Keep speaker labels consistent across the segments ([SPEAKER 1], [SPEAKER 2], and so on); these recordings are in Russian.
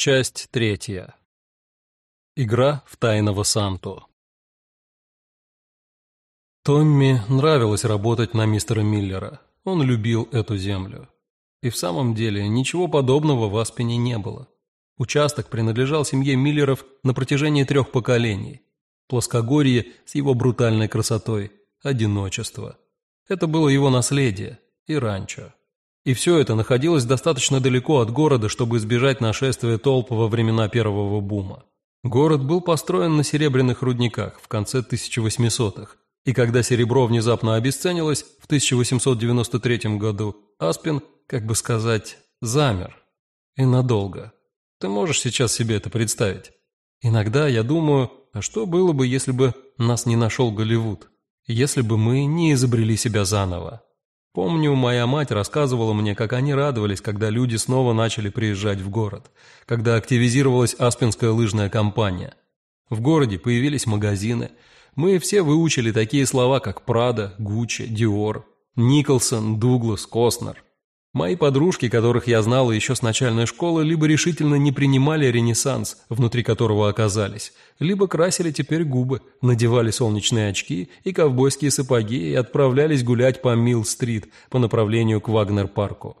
[SPEAKER 1] Часть третья. Игра в тайного Санту. Томми нравилось работать на мистера Миллера. Он любил эту землю. И в самом деле ничего подобного в Аспене не было. Участок принадлежал семье Миллеров на протяжении трех поколений. Плоскогорье с его брутальной красотой, одиночество. Это было его наследие и ранчо. И все это находилось достаточно далеко от города, чтобы избежать нашествия толп во времена первого бума. Город был построен на серебряных рудниках в конце 1800-х, и когда серебро внезапно обесценилось в 1893 году, Аспен, как бы сказать, замер. И надолго. Ты можешь сейчас себе это представить? Иногда я думаю, а что было бы, если бы нас не нашел Голливуд? Если бы мы не изобрели себя заново? Помню, моя мать рассказывала мне, как они радовались, когда люди снова начали приезжать в город, когда активизировалась Аспенская лыжная компания. В городе появились магазины. Мы все выучили такие слова, как Прада, Гуччи, Диор, Николсон, Дуглас, Костнер. Мои подружки, которых я знала еще с начальной школы, либо решительно не принимали ренессанс, внутри которого оказались, либо красили теперь губы, надевали солнечные очки и ковбойские сапоги и отправлялись гулять по Милл-стрит по направлению к Вагнер-парку.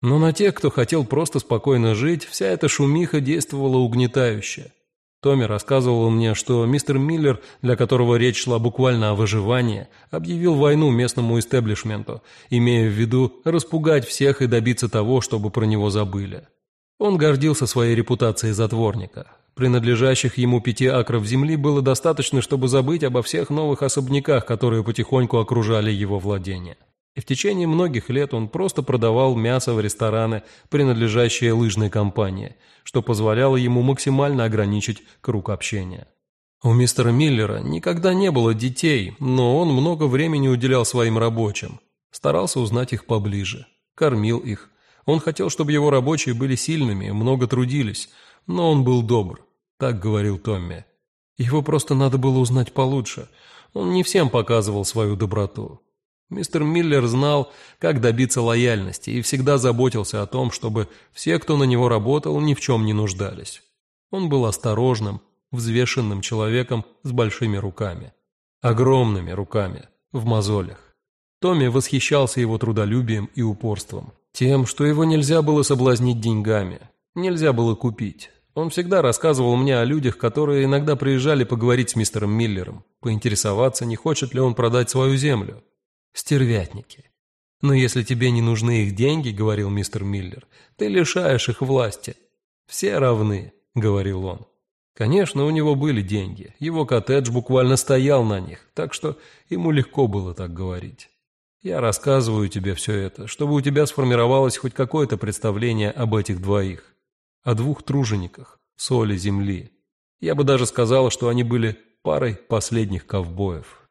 [SPEAKER 1] Но на тех, кто хотел просто спокойно жить, вся эта шумиха действовала угнетающе. Томми рассказывал мне, что мистер Миллер, для которого речь шла буквально о выживании, объявил войну местному истеблишменту, имея в виду распугать всех и добиться того, чтобы про него забыли. Он гордился своей репутацией затворника. Принадлежащих ему пяти акров земли было достаточно, чтобы забыть обо всех новых особняках, которые потихоньку окружали его владения. И в течение многих лет он просто продавал мясо в рестораны, принадлежащие лыжной компании, что позволяло ему максимально ограничить круг общения. У мистера Миллера никогда не было детей, но он много времени уделял своим рабочим. Старался узнать их поближе, кормил их. Он хотел, чтобы его рабочие были сильными, много трудились, но он был добр, так говорил Томми. Его просто надо было узнать получше. Он не всем показывал свою доброту. Мистер Миллер знал, как добиться лояльности и всегда заботился о том, чтобы все, кто на него работал, ни в чем не нуждались. Он был осторожным, взвешенным человеком с большими руками. Огромными руками, в мозолях. Томми восхищался его трудолюбием и упорством. Тем, что его нельзя было соблазнить деньгами, нельзя было купить. Он всегда рассказывал мне о людях, которые иногда приезжали поговорить с мистером Миллером, поинтересоваться, не хочет ли он продать свою землю. Стервятники. Но если тебе не нужны их деньги, говорил мистер Миллер, ты лишаешь их власти. Все равны, говорил он. Конечно, у него были деньги, его коттедж буквально стоял на них, так что ему легко было так говорить. Я рассказываю тебе все это, чтобы у тебя сформировалось хоть какое-то представление об этих двоих. О двух тружениках, соли земли. Я бы даже сказала, что они были парой последних ковбоев.